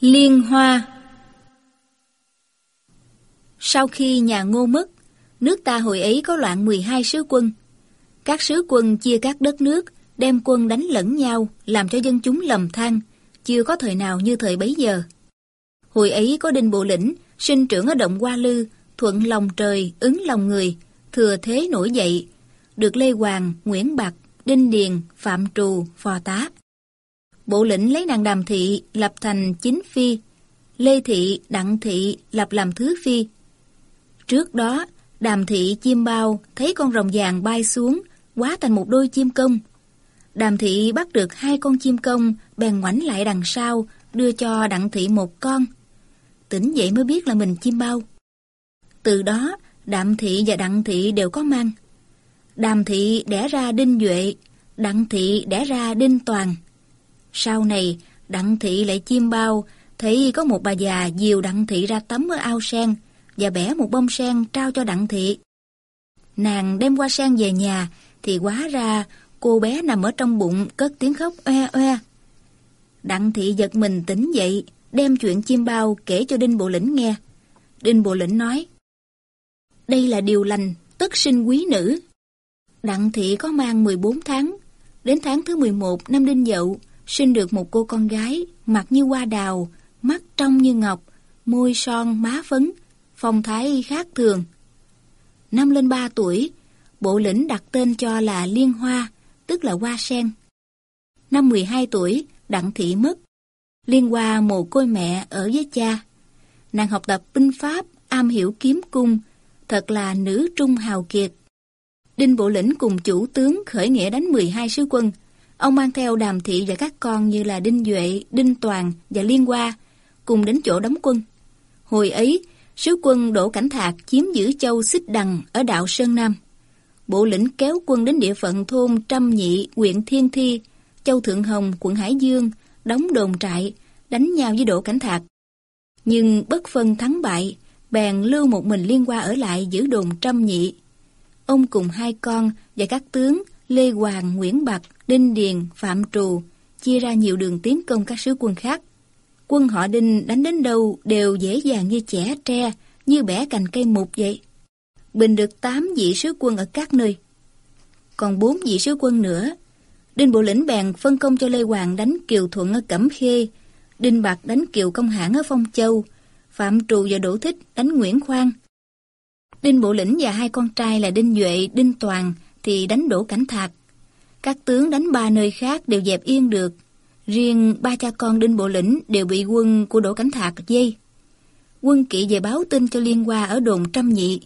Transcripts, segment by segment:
Liên Hoa Sau khi nhà ngô mất, nước ta hồi ấy có loạn 12 sứ quân. Các sứ quân chia các đất nước, đem quân đánh lẫn nhau, làm cho dân chúng lầm than, chưa có thời nào như thời bấy giờ. Hồi ấy có Đinh Bộ Lĩnh, sinh trưởng ở động Hoa Lư, thuận lòng trời, ứng lòng người, thừa thế nổi dậy, được Lê Hoàng, Nguyễn Bạc, Đinh Điền, Phạm Trù, Phò Tá. Bộ lĩnh lấy nàng Đàm Thị lập thành chính phi, Lê Thị, Đặng Thị lập làm thứ phi. Trước đó, Đàm Thị chim bao thấy con rồng vàng bay xuống, quá thành một đôi chim công. Đàm Thị bắt được hai con chim công, bèn ngoảnh lại đằng sau, đưa cho Đặng Thị một con. Tỉnh dậy mới biết là mình chim bao. Từ đó, Đạm Thị và Đặng Thị đều có mang. Đàm Thị đẻ ra Đinh Duệ, Đặng Thị đẻ ra Đinh Toàn. Sau này, Đặng Thị lại chim bao, thấy có một bà già dìu Đặng Thị ra tắm ở ao sen và bẻ một bông sen trao cho Đặng Thị. Nàng đem qua sen về nhà thì quá ra cô bé nằm ở trong bụng cất tiếng khóc oe oe. Đặng Thị giật mình tỉnh dậy, đem chuyện chim bao kể cho Đinh Bộ Lĩnh nghe. Đinh Bộ Lĩnh nói, Đây là điều lành, tất sinh quý nữ. Đặng Thị có mang 14 tháng, đến tháng thứ 11 năm Đinh Dậu, sinh được một cô con gái, mặt như hoa đào, mắt trong như ngọc, môi son má phấn, phong thái khác thường. Năm lên ba tuổi, bộ lĩnh đặt tên cho là Liên Hoa, tức là hoa sen. Năm 12 tuổi, Đặng Thị mất. Liên Hoa mồ côi mẹ ở với cha. Nàng học tập binh pháp, am hiểu kiếm cung, thật là nữ trung hào kiệt. Đinh Bộ Lĩnh cùng chủ tướng khởi nghĩa đánh 12 sứ quân, Ông mang theo đàm thị và các con như là Đinh Duệ, Đinh Toàn và Liên Hoa cùng đến chỗ đóng quân. Hồi ấy, sứ quân Đỗ Cảnh Thạc chiếm giữ châu Xích Đằng ở đạo Sơn Nam. Bộ lĩnh kéo quân đến địa phận thôn Trăm Nhị, huyện Thiên Thi, châu Thượng Hồng, quận Hải Dương, đóng đồn trại, đánh nhau với Đỗ Cảnh Thạc. Nhưng bất phân thắng bại, bèn lưu một mình Liên Hoa ở lại giữ đồn Trăm Nhị. Ông cùng hai con và các tướng Lê Hoàng, Nguyễn Bạc, Đinh Điền, Phạm Trù chia ra nhiều đường tiến công các sứ quân khác. Quân họ Đinh đánh đến đâu đều dễ dàng như chẻ tre, như bẻ cành cây mục vậy. Bình được 8 vị sứ quân ở các nơi. Còn 4 vị sứ quân nữa. Đinh Bộ Lĩnh bèn phân công cho Lê Hoàng đánh Kiều Thuận ở Cẩm Khê, Đinh Bạc đánh Kiều Công Hãn ở Phong Châu, Phạm Trù và Đỗ Thích đánh Nguyễn Khoan. Đinh Bộ Lĩnh và hai con trai là Đinh Duệ, Đinh Toàn thì đánh đổ cảnh thạc. Các tướng đánh ba nơi khác đều dẹp yên được. Riêng ba cha con Đinh Bộ Lĩnh đều bị quân của Đỗ Cảnh Thạc dây. Quân kỵ về báo tin cho Liên Hoa ở đồn Trăm Nhị.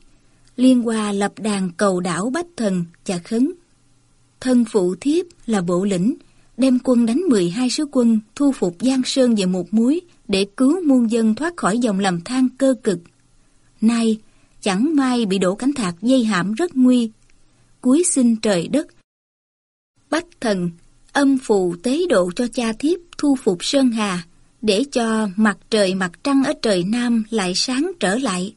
Liên Hoa lập đàn cầu đảo Bách Thần, chà khấn. Thân phụ thiếp là Bộ Lĩnh, đem quân đánh 12 sứ quân thu phục Giang Sơn về một muối để cứu muôn dân thoát khỏi dòng lầm than cơ cực. Nay, chẳng may bị Đỗ cánh Thạc dây hãm rất nguy, cuối sinh trời đất. Bách thần, âm phù tế độ cho cha thiếp thu phục Sơn Hà, để cho mặt trời mặt trăng ở trời Nam lại sáng trở lại.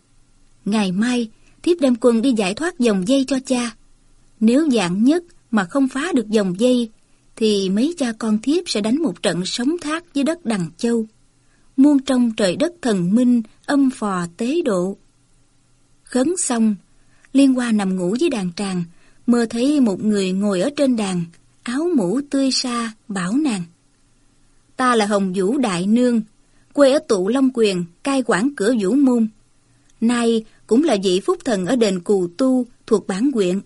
Ngày mai, thiếp đem quân đi giải thoát dòng dây cho cha. Nếu dạng nhất mà không phá được dòng dây, thì mấy cha con thiếp sẽ đánh một trận sống thác với đất Đằng Châu. Muôn trong trời đất thần minh, âm phò tế độ. Khấn xong, Liên Hoa nằm ngủ với đàn tràng, mơ thấy một người ngồi ở trên đàn, áo mũ tươi xa, bảo nàng. Ta là Hồng Vũ Đại Nương, quê ở tụ Long Quyền, cai quản cửa Vũ Môn. Nay cũng là vị phúc thần ở đền Cù Tu thuộc bản quyện.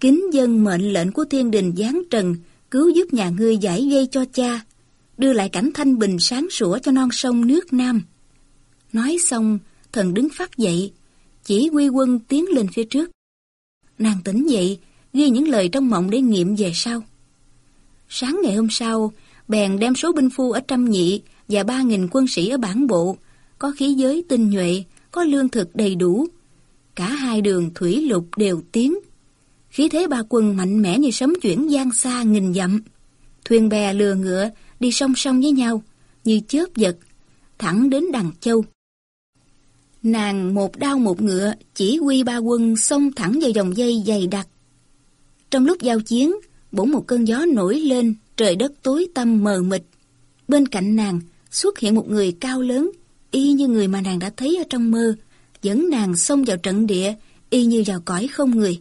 Kính dân mệnh lệnh của thiên đình giáng trần, cứu giúp nhà ngươi giải dây cho cha, đưa lại cảnh thanh bình sáng sủa cho non sông nước Nam. Nói xong, thần đứng phát dậy, chỉ quy quân tiến lên phía trước. Nàng tỉnh dậy, ghi những lời trong mộng để nghiệm về sau. Sáng ngày hôm sau, bèn đem số binh phu ở Trăm Nhị và ba nghìn quân sĩ ở bản bộ, có khí giới tinh nhuệ, có lương thực đầy đủ. Cả hai đường thủy lục đều tiến. Khí thế ba quân mạnh mẽ như sấm chuyển gian xa nghìn dặm. Thuyền bè lừa ngựa đi song song với nhau, như chớp giật, thẳng đến Đằng Châu. Nàng một đao một ngựa chỉ huy ba quân xông thẳng vào dòng dây dày đặc. Trong lúc giao chiến, bỗng một cơn gió nổi lên, trời đất tối tăm mờ mịt. Bên cạnh nàng, xuất hiện một người cao lớn, y như người mà nàng đã thấy ở trong mơ, dẫn nàng xông vào trận địa, y như vào cõi không người.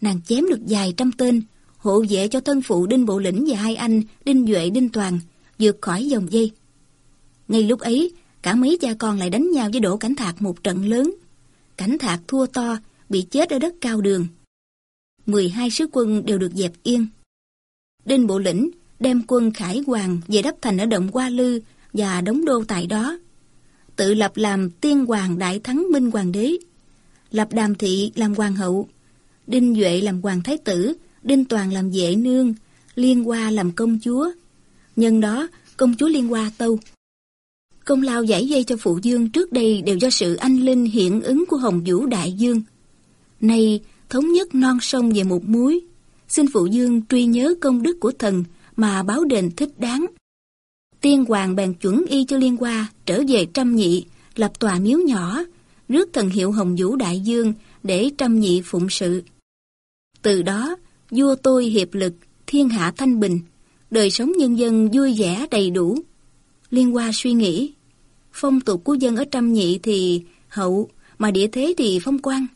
Nàng chém được vài trăm tên, hộ vệ cho thân phụ Đinh Bộ Lĩnh và hai anh Đinh Duệ Đinh Toàn vượt khỏi dòng dây. Ngay lúc ấy, cả mấy cha con lại đánh nhau với Đỗ Cảnh Thạc một trận lớn. Cảnh Thạc thua to, bị chết ở đất cao đường. 12 sứ quân đều được dẹp yên. Đinh Bộ Lĩnh đem quân Khải Hoàng về đắp thành ở động Hoa Lư và đóng đô tại đó. Tự lập làm tiên hoàng đại thắng minh hoàng đế. Lập đàm thị làm hoàng hậu. Đinh Duệ làm hoàng thái tử, Đinh Toàn làm vệ nương, Liên Hoa làm công chúa. Nhân đó, công chúa Liên Hoa tâu. Công lao giải dây cho phụ dương trước đây đều do sự anh linh hiện ứng của Hồng Vũ Đại Dương. Nay, thống nhất non sông về một muối. Xin phụ dương truy nhớ công đức của thần mà báo đền thích đáng. Tiên hoàng bèn chuẩn y cho liên hoa trở về trăm nhị, lập tòa miếu nhỏ, rước thần hiệu Hồng Vũ Đại Dương để trăm nhị phụng sự. Từ đó, vua tôi hiệp lực, thiên hạ thanh bình, đời sống nhân dân vui vẻ đầy đủ. Liên Hoa suy nghĩ, phong tục của dân ở trăm nhị thì hậu, mà địa thế thì phong quan.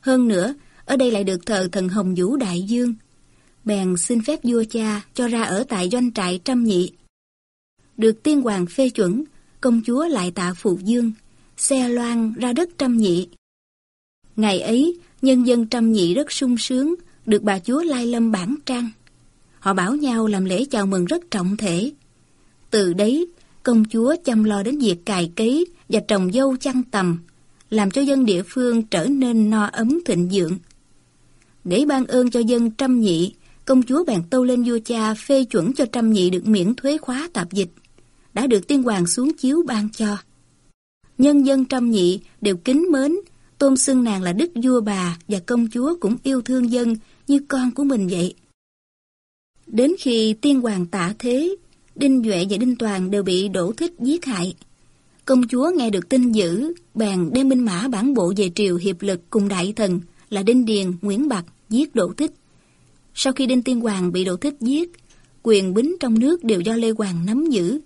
Hơn nữa, ở đây lại được thờ thần Hồng Vũ Đại Dương. Bèn xin phép vua cha cho ra ở tại doanh trại trăm nhị. Được tiên hoàng phê chuẩn, công chúa lại tạ phụ dương, xe loan ra đất trăm nhị. Ngày ấy, nhân dân trăm nhị rất sung sướng, được bà chúa Lai Lâm bản trang. Họ bảo nhau làm lễ chào mừng rất trọng thể. Từ đấy, công chúa chăm lo đến việc cài cấy và trồng dâu chăn tầm, làm cho dân địa phương trở nên no ấm thịnh vượng. Để ban ơn cho dân trăm nhị, công chúa bèn tâu lên vua cha phê chuẩn cho trăm nhị được miễn thuế khóa tạp dịch, đã được tiên hoàng xuống chiếu ban cho. Nhân dân trăm nhị đều kính mến, tôn xưng nàng là đức vua bà và công chúa cũng yêu thương dân như con của mình vậy. Đến khi tiên hoàng tả thế, Đinh Duệ và Đinh Toàn đều bị đổ thích giết hại. Công chúa nghe được tin dữ, bèn đem binh mã bản bộ về triều hiệp lực cùng đại thần là Đinh Điền, Nguyễn Bạc giết Đỗ thích. Sau khi Đinh Tiên Hoàng bị Đỗ thích giết, quyền bính trong nước đều do Lê Hoàng nắm giữ.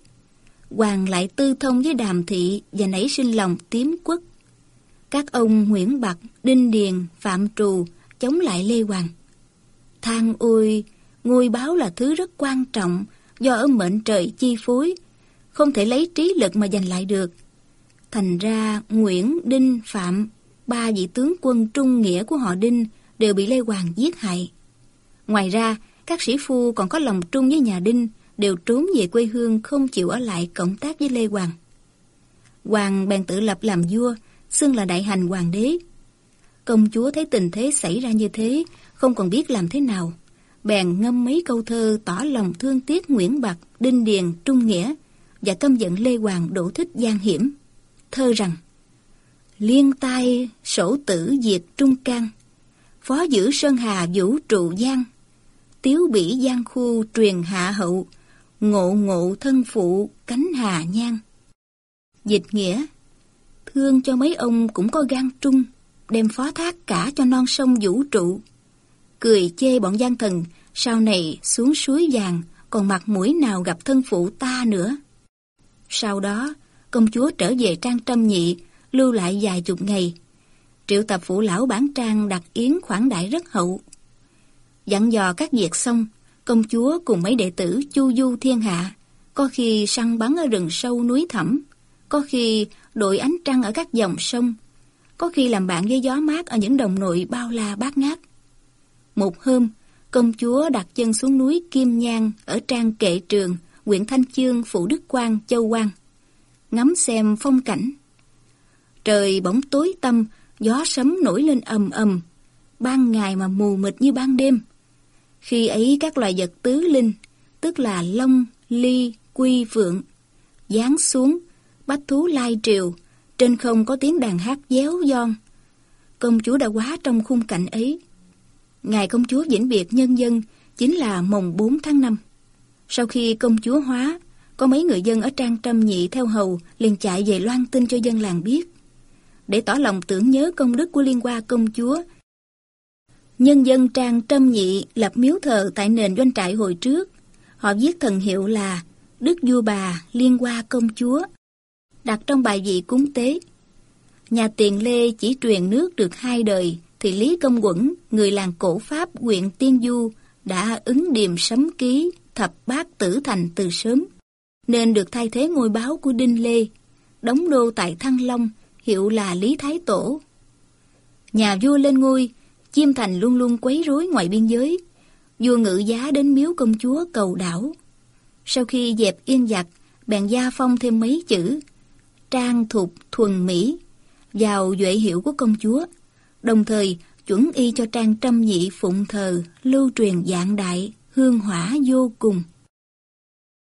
Hoàng lại tư thông với Đàm Thị và nảy sinh lòng tiếm quốc. Các ông Nguyễn Bạc, Đinh Điền, Phạm Trù chống lại Lê Hoàng. Thang ôi, ngôi báo là thứ rất quan trọng do ở mệnh trời chi phối, không thể lấy trí lực mà giành lại được. Thành ra Nguyễn, Đinh, Phạm, ba vị tướng quân trung nghĩa của họ Đinh đều bị Lê Hoàng giết hại. Ngoài ra, các sĩ phu còn có lòng trung với nhà Đinh đều trốn về quê hương không chịu ở lại cộng tác với Lê Hoàng. Hoàng bèn tự lập làm vua, xưng là đại hành hoàng đế. Công chúa thấy tình thế xảy ra như thế, không còn biết làm thế nào. Bèn ngâm mấy câu thơ tỏ lòng thương tiếc Nguyễn Bạc, Đinh Điền, Trung Nghĩa và căm giận Lê Hoàng đổ thích gian hiểm. Thơ rằng Liên tai sổ tử diệt Trung can Phó giữ Sơn Hà, vũ trụ giang, Tiếu bỉ giang khu, truyền hạ hậu, Ngộ ngộ thân phụ, cánh hà nhan Dịch nghĩa, Thương cho mấy ông cũng có gan trung, Đem phó thác cả cho non sông vũ trụ. Cười chê bọn gian thần, Sau này xuống suối vàng, Còn mặt mũi nào gặp thân phụ ta nữa. Sau đó, Công chúa trở về trang trâm nhị Lưu lại vài chục ngày Triệu tập phụ lão bản trang đặt yến khoản đại rất hậu Dặn dò các việc xong Công chúa cùng mấy đệ tử chu du thiên hạ Có khi săn bắn ở rừng sâu núi thẳm Có khi đội ánh trăng ở các dòng sông Có khi làm bạn với gió mát ở những đồng nội bao la bát ngát Một hôm, công chúa đặt chân xuống núi Kim Nhang ở trang kệ trường, huyện Thanh Chương, Phủ Đức Quang, Châu Quang. Ngắm xem phong cảnh. Trời bỗng tối tăm, gió sấm nổi lên ầm ầm. Ban ngày mà mù mịt như ban đêm. Khi ấy các loài vật tứ linh, tức là long, ly, quy, vượng, giáng xuống, bách thú lai triều, trên không có tiếng đàn hát déo giòn. Công chúa đã quá trong khung cảnh ấy. Ngày công chúa vĩnh biệt nhân dân chính là mồng 4 tháng 5. Sau khi công chúa hóa, có mấy người dân ở trang trâm nhị theo hầu liền chạy về loan tin cho dân làng biết. Để tỏ lòng tưởng nhớ công đức của liên hoa công chúa, nhân dân trang trâm nhị lập miếu thờ tại nền doanh trại hồi trước. Họ viết thần hiệu là đức vua bà liên qua công chúa, đặt trong bài vị cúng tế. Nhà tiền Lê chỉ truyền nước được hai đời, thì Lý Công Quẩn, người làng cổ Pháp huyện Tiên Du, đã ứng điềm sấm ký thập bát tử thành từ sớm, nên được thay thế ngôi báo của Đinh Lê, đóng đô tại Thăng Long, hiệu là Lý Thái Tổ. Nhà vua lên ngôi, Chiêm Thành luôn luôn quấy rối ngoài biên giới, vua ngự giá đến miếu công chúa cầu đảo. Sau khi dẹp yên giặc, bèn gia phong thêm mấy chữ trang thục thuần mỹ vào duệ hiệu của công chúa, đồng thời chuẩn y cho trang trăm nhị phụng thờ lưu truyền dạng đại hương hỏa vô cùng